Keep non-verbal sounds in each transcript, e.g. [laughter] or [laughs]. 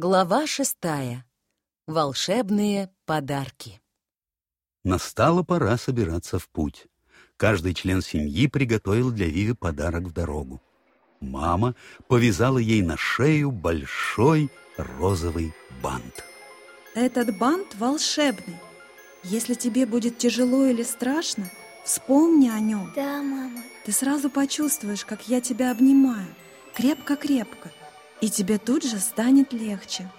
Глава шестая. Волшебные подарки. Настала пора собираться в путь. Каждый член семьи приготовил для Виви подарок в дорогу. Мама повязала ей на шею большой розовый бант. Этот бант волшебный. Если тебе будет тяжело или страшно, вспомни о нем. Да, мама. Ты сразу почувствуешь, как я тебя обнимаю. Крепко-крепко и тебе тут же станет легче.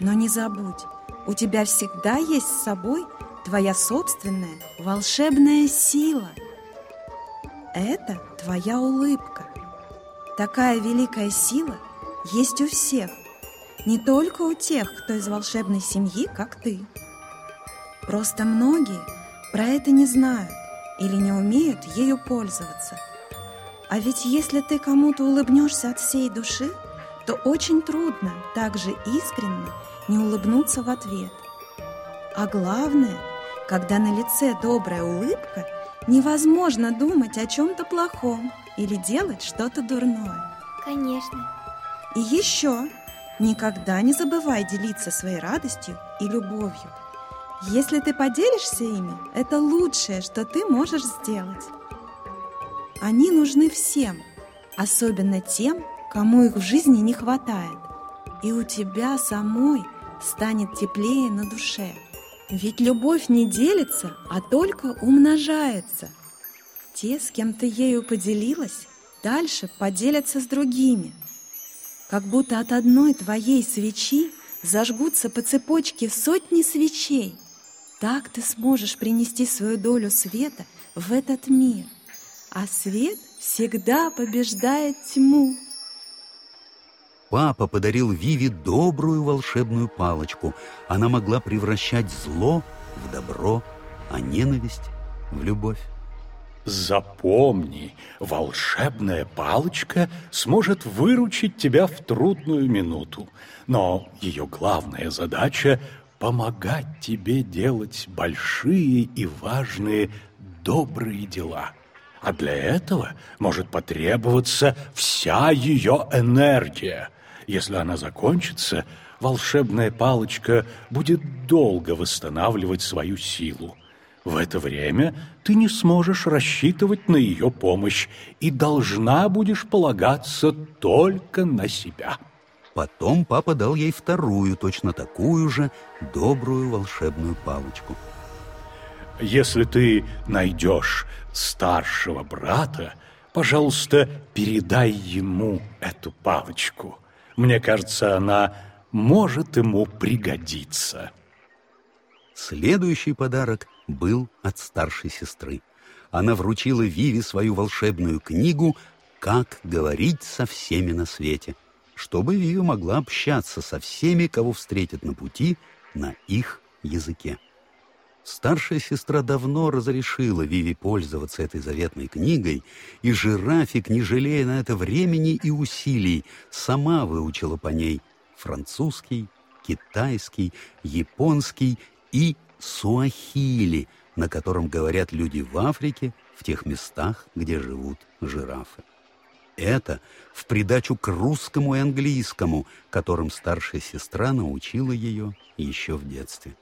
Но не забудь, у тебя всегда есть с собой твоя собственная волшебная сила. Это твоя улыбка. Такая великая сила есть у всех, не только у тех, кто из волшебной семьи, как ты. Просто многие про это не знают или не умеют ею пользоваться. А ведь если ты кому-то улыбнешься от всей души – то очень трудно так же искренне не улыбнуться в ответ. А главное, когда на лице добрая улыбка, невозможно думать о чем-то плохом или делать что-то дурное. Конечно. И еще, никогда не забывай делиться своей радостью и любовью. Если ты поделишься ими, это лучшее, что ты можешь сделать. Они нужны всем, особенно тем, кому их в жизни не хватает. И у тебя самой станет теплее на душе. Ведь любовь не делится, а только умножается. Те, с кем ты ею поделилась, дальше поделятся с другими. Как будто от одной твоей свечи зажгутся по цепочке сотни свечей. Так ты сможешь принести свою долю света в этот мир. А свет всегда побеждает тьму. Папа подарил Виве добрую волшебную палочку. Она могла превращать зло в добро, а ненависть в любовь. Запомни, волшебная палочка сможет выручить тебя в трудную минуту. Но ее главная задача — помогать тебе делать большие и важные добрые дела. А для этого может потребоваться вся ее энергия — если она закончится, волшебная палочка будет долго восстанавливать свою силу. В это время ты не сможешь рассчитывать на ее помощь и должна будешь полагаться только на себя. Потом папа дал ей вторую, точно такую же, добрую волшебную палочку. Если ты найдешь старшего брата, пожалуйста, передай ему эту палочку. Мне кажется, она может ему пригодиться. Следующий подарок был от старшей сестры. Она вручила Виве свою волшебную книгу «Как говорить со всеми на свете», чтобы Вива могла общаться со всеми, кого встретит на пути, на их языке. Старшая сестра давно разрешила Виви пользоваться этой заветной книгой, и жирафик, не жалея на это времени и усилий, сама выучила по ней французский, китайский, японский и суахили, на котором говорят люди в Африке, в тех местах, где живут жирафы. Это в придачу к русскому и английскому, которым старшая сестра научила ее еще в детстве.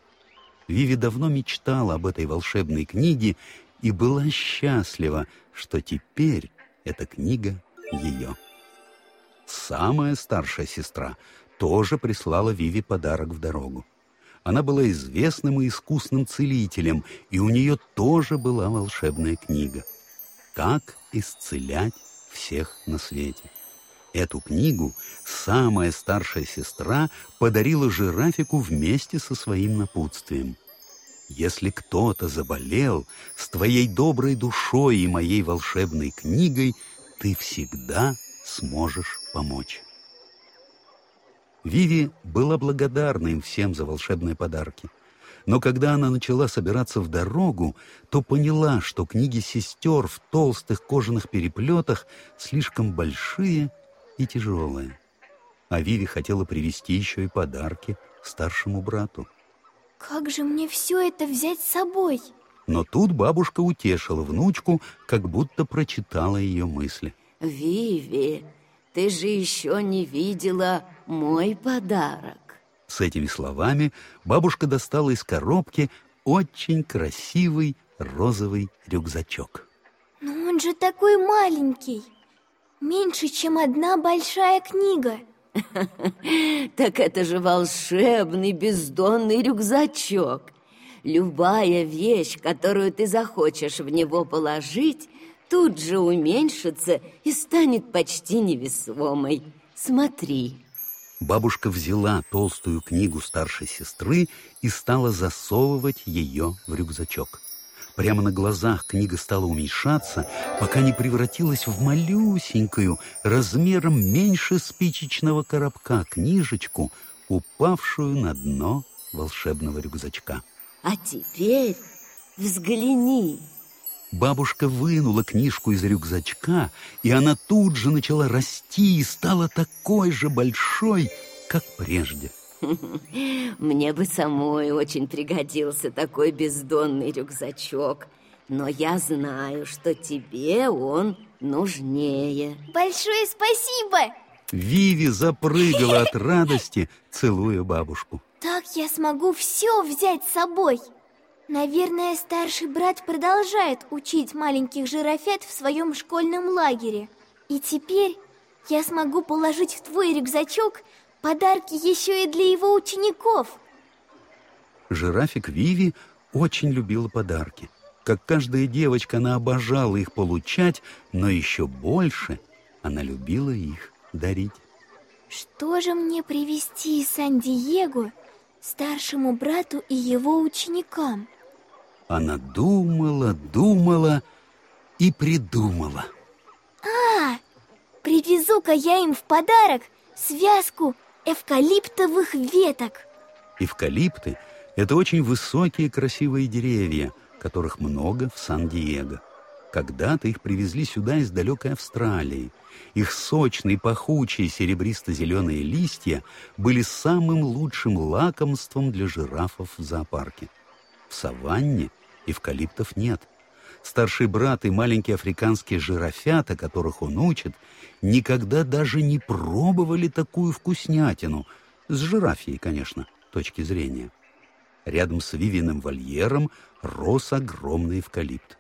Виви давно мечтала об этой волшебной книге и была счастлива, что теперь эта книга ее. Самая старшая сестра тоже прислала Виви подарок в дорогу. Она была известным и искусным целителем, и у нее тоже была волшебная книга «Как исцелять всех на свете». Эту книгу самая старшая сестра подарила жирафику вместе со своим напутствием. Если кто-то заболел, с твоей доброй душой и моей волшебной книгой ты всегда сможешь помочь. Виви была благодарна им всем за волшебные подарки. Но когда она начала собираться в дорогу, то поняла, что книги сестер в толстых кожаных переплетах слишком большие и тяжелые. А Виви хотела привезти еще и подарки старшему брату. Как же мне все это взять с собой? Но тут бабушка утешила внучку, как будто прочитала ее мысли. Виви, ты же еще не видела мой подарок. С этими словами бабушка достала из коробки очень красивый розовый рюкзачок. Но он же такой маленький. Меньше, чем одна большая книга. [laughs] Так это же волшебный бездонный рюкзачок. Любая вещь, которую ты захочешь в него положить, тут же уменьшится и станет почти невесомой. Смотри. Бабушка взяла толстую книгу старшей сестры и стала засовывать ее в рюкзачок. Прямо на глазах книга стала уменьшаться, пока не превратилась в малюсенькую, размером меньше спичечного коробка, книжечку, упавшую на дно волшебного рюкзачка. А теперь взгляни. Бабушка вынула книжку из рюкзачка, и она тут же начала расти и стала такой же большой, как прежде. [laughs] Мне бы самой очень пригодился такой бездонный рюкзачок. Но я знаю, что тебе он нужнее. Большое спасибо! Виви запрыгала от [laughs] радости, целуя бабушку. Так я смогу все взять с собой. Наверное, старший брат продолжает учить маленьких жирафет в своем школьном лагере. И теперь я смогу положить в твой рюкзачок подарки еще и для его учеников. Жирафик Виви очень любила подарки. Как каждая девочка, она обожала их получать, но еще больше она любила их дарить. Что же мне привезти из Сан-Диего старшему брату и его ученикам? Она думала, думала и придумала. А, привезу-ка я им в подарок связку эвкалиптовых веток. Эвкалипты – это очень высокие красивые деревья, которых много в Сан-Диего. Когда-то их привезли сюда из далекой Австралии. Их сочные, пахучие, серебристо-зеленые листья были самым лучшим лакомством для жирафов в зоопарке. В саванне эвкалиптов нет. Старший брат и маленькие африканские жирафята, которых он учит, никогда даже не пробовали такую вкуснятину, с жирафией, конечно, точки зрения. Рядом с Вивиным вольером рос огромный эвкалипт.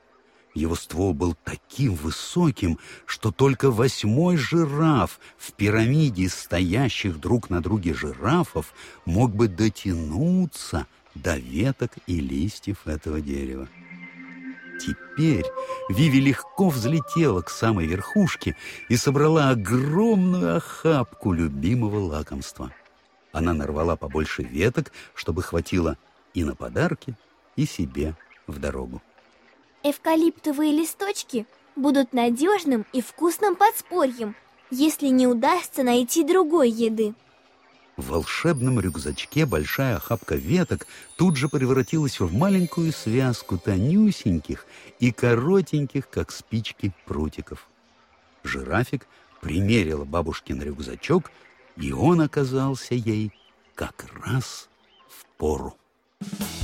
Его ствол был таким высоким, что только восьмой жираф в пирамиде стоящих друг на друге жирафов мог бы дотянуться до веток и листьев этого дерева. Теперь Виви легко взлетела к самой верхушке и собрала огромную охапку любимого лакомства. Она нарвала побольше веток, чтобы хватило и на подарки, и себе в дорогу. Эвкалиптовые листочки будут надежным и вкусным подспорьем, если не удастся найти другой еды. В волшебном рюкзачке большая охапка веток тут же превратилась в маленькую связку тонюсеньких и коротеньких, как спички, прутиков. Жирафик примерила бабушкин рюкзачок, и он оказался ей как раз в пору. Thank you.